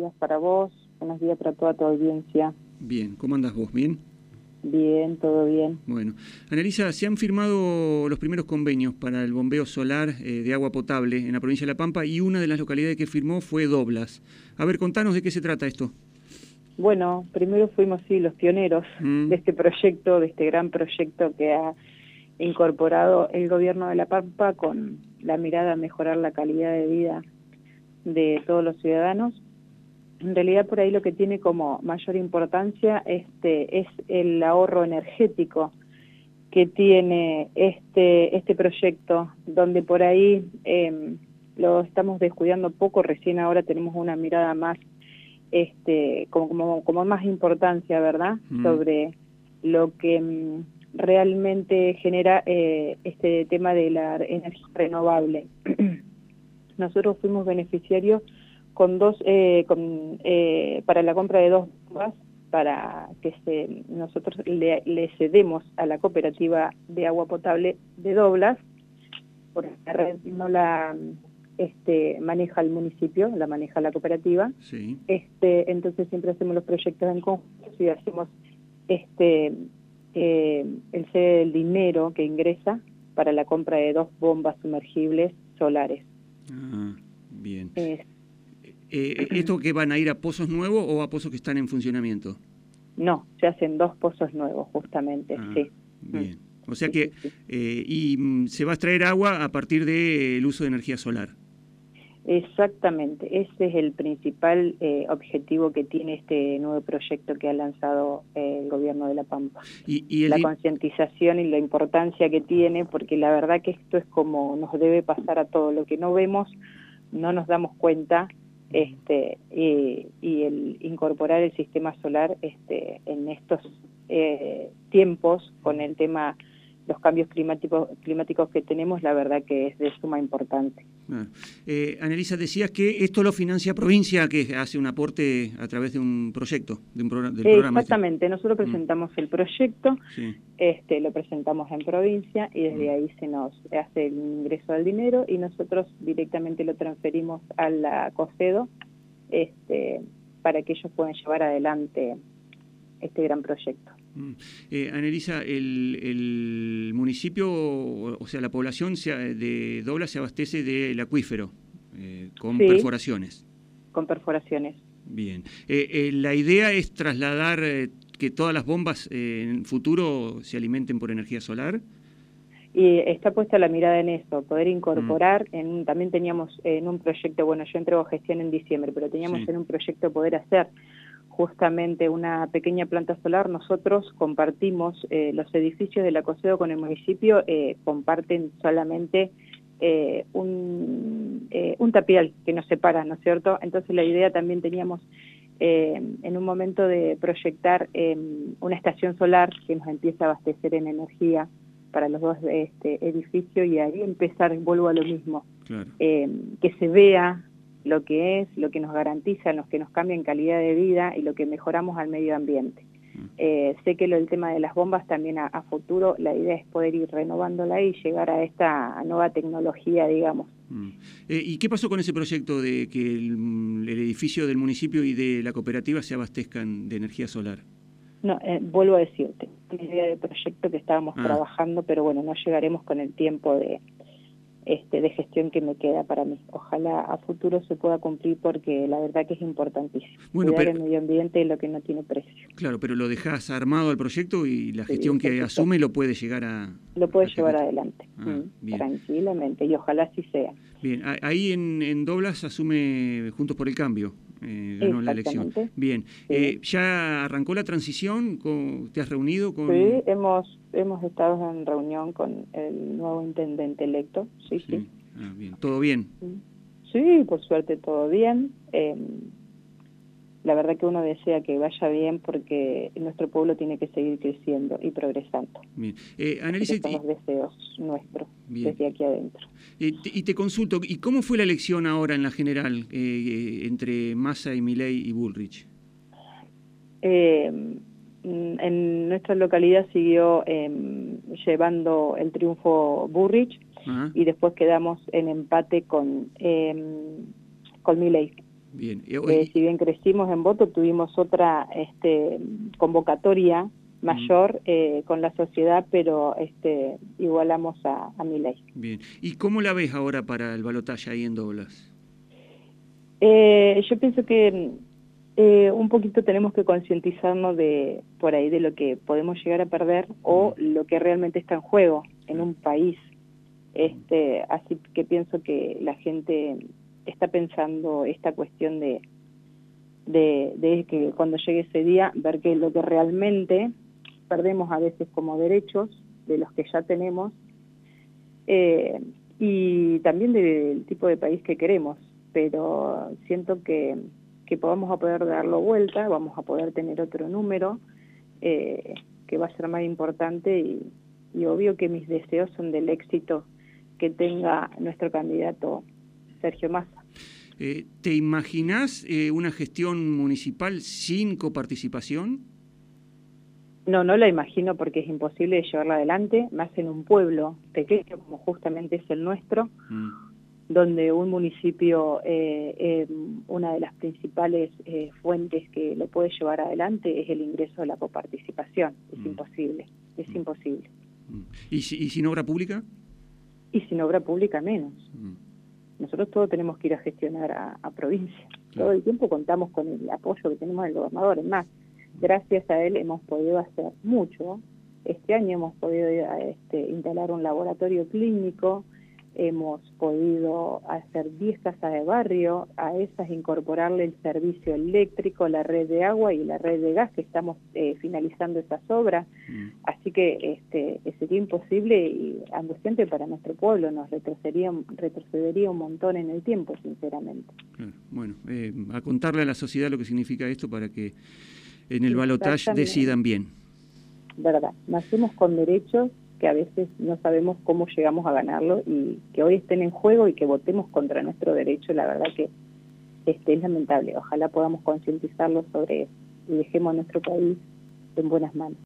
días para vos, buenos días para toda tu audiencia. Bien, ¿cómo andas vos? ¿Bien? Bien, todo bien. Bueno, Analisa, se han firmado los primeros convenios para el bombeo solar eh, de agua potable en la provincia de La Pampa y una de las localidades que firmó fue Doblas. A ver, contanos de qué se trata esto. Bueno, primero fuimos sí los pioneros Mm. de este proyecto, de este gran proyecto que ha incorporado el gobierno de La Pampa con la mirada a mejorar la calidad de vida de todos los ciudadanos. En realidad por ahí lo que tiene como mayor importancia este es el ahorro energético que tiene este este proyecto, donde por ahí eh, lo estamos descuidando poco, recién ahora tenemos una mirada más este como como, como más importancia, ¿verdad? Mm. Sobre lo que mm, realmente genera eh, este tema de la energía renovable. Nosotros fuimos beneficiarios con dos eh, con, eh, para la compra de dos bombas para que se, nosotros le, le cedemos a la cooperativa de agua potable de Doblas, porque la red no la este, maneja el municipio, la maneja la cooperativa. Sí. Este, entonces siempre hacemos los proyectos en conjunto y hacemos este eh, el del dinero que ingresa para la compra de dos bombas sumergibles solares. Ah, bien. Eh, Eh, ¿Esto que van a ir a pozos nuevos o a pozos que están en funcionamiento? no, se hacen dos pozos nuevos justamente, Ah, sí. Bien. O sea Sí, que, sí, sí. eh, y mm, se va a extraer agua a partir del uso de energía solar. Exactamente, ese es el principal eh, objetivo que tiene este nuevo proyecto que ha lanzado eh, el gobierno de La Pampa. Y, y el la concientización y la importancia que tiene, porque la verdad que esto es como nos debe pasar a todo, lo que no vemos no nos damos cuenta este y, el incorporar el sistema solar este en estos eh, tiempos con el tema los cambios climáticos climáticos que tenemos la verdad que es de suma importancia Claro. Eh, Anelisa, decías que esto lo financia provincia, que hace un aporte a través de un proyecto, de un programa, del programa. este. exactamente nosotros Mm. presentamos el proyecto Sí. este lo presentamos en provincia y desde Mm. ahí se nos hace el ingreso del dinero y nosotros directamente lo transferimos a la COSEDO este, para que ellos puedan llevar adelante este gran proyecto. Mm. Eh, Anelisa, el, el municipio, o sea, la población se- de Dobla se abastece del acuífero, eh, con Sí. perforaciones. con perforaciones. Bien. Eh, eh, la idea es trasladar eh, que todas las bombas eh, en el futuro se alimenten por energía solar. Y está puesta la mirada en eso, poder Mm. incorporar, en un- también teníamos en un proyecto, bueno, yo entrego gestión en diciembre, pero teníamos Sí. en un proyecto poder hacer justamente una pequeña planta solar. Nosotros compartimos eh, los edificios de la COSEDO con el municipio, eh, comparten solamente eh, un, eh, un tapial que nos separa, ¿no es cierto? Entonces la idea también teníamos eh, en un momento de proyectar eh, una estación solar que nos empiece a abastecer en energía para los dos este, edificios y ahí empezar, vuelvo a lo mismo, Claro. eh, que se vea lo que es, lo que nos garantiza, lo que nos cambia en calidad de vida y lo que mejoramos al medio ambiente. Mm. Eh, sé que lo del tema de las bombas también a, a futuro, la idea es poder ir renovándola y llegar a esta nueva tecnología, digamos. Mm. Eh, ¿Y qué pasó con ese proyecto de que el, mm, el edificio del municipio y de la cooperativa se abastezcan de energía solar? No, eh, vuelvo a decirte, una idea de proyecto que estábamos Ah. trabajando, pero bueno, no llegaremos con el tiempo de este de gestión que me queda para mí. Ojalá a futuro se pueda cumplir porque la verdad que es importantísimo. Bueno, Cuidar pero- el medio ambiente es lo que no tiene precio. Claro, pero lo dejas armado al proyecto y la Sí, gestión que perfecto. asume lo puede llegar a... Lo puede a llevar adelante, Ah, mm, tranquilamente, y ojalá así sea. Bien, ahí en, en Doblas asume Juntos por el Cambio, eh, ganó la elección. Bien, Sí. eh, ¿ya arrancó la transición? ¿Con- ¿Te has reunido con...? Sí, hemos hemos estado en reunión con el nuevo intendente electo, sí, sí. Ah, bien, ¿todo bien? Sí, por suerte todo bien. Eh, la verdad que uno desea que vaya bien porque nuestro pueblo tiene que seguir creciendo y progresando. Bien. Eh, Annalisa, son los deseos nuestros Bien. desde aquí adentro. eh, te- y te consulto, ¿y cómo fue la elección ahora en la general eh, eh, entre Massa y Milei y Bullrich? Eh, en nuestra localidad siguió eh, llevando el triunfo Burrich Ajá. y después quedamos en empate con eh, con Milei. Bien. Eh, si bien crecimos en voto, tuvimos otra este, convocatoria mayor eh, con la sociedad, pero este, igualamos a, a mi ley. Bien. ¿Y cómo la ves ahora para el balotaje ahí en Doblas? Eh, yo pienso que eh, un poquito tenemos que concientizarnos de por ahí de lo que podemos llegar a perder o lo que realmente está en juego en un país. Este, así que pienso que la gente está pensando esta cuestión de, de, que cuando llegue ese día, ver que lo que realmente perdemos a veces como derechos de los que ya tenemos eh, y también del tipo de país que queremos, pero siento que, que podamos a poder darlo vuelta, vamos a poder tener otro número eh, que va a ser más importante y, y obvio que mis deseos son del éxito que tenga nuestro candidato Sergio Massa. Eh, ¿Te imaginas una gestión municipal sin coparticipación? No, no la imagino porque es imposible llevarla adelante, más en un pueblo pequeño como justamente es el nuestro, mm. donde un municipio, eh, eh, una de las principales eh, fuentes que lo puede llevar adelante es el ingreso de la coparticipación. Es mm. imposible, es mm. imposible. ¿Y, ¿Y sin obra pública? Y sin obra pública menos. Nosotros todos tenemos que ir a gestionar a, provincia. Todo el tiempo contamos con el apoyo que tenemos del gobernador. Es más, gracias a él hemos podido hacer mucho. Este año hemos podido este, instalar un laboratorio clínico, hemos podido hacer 10 casas de barrio, a esas incorporarle el servicio eléctrico, la red de agua y la red de gas, que estamos eh, finalizando esas obras. Mm. Así que este, sería imposible y angustiante para nuestro pueblo, nos retrocedería, retrocedería un montón en el tiempo, sinceramente. Bueno, eh, a contarle a la sociedad lo que significa esto para que en el balotaje decidan bien. Verdad, nacemos con derechos que a veces no sabemos cómo llegamos a ganarlo y que hoy estén en juego y que votemos contra nuestro derecho, la verdad que este, es lamentable. Ojalá podamos concientizarlo sobre eso y dejemos a nuestro país en buenas manos.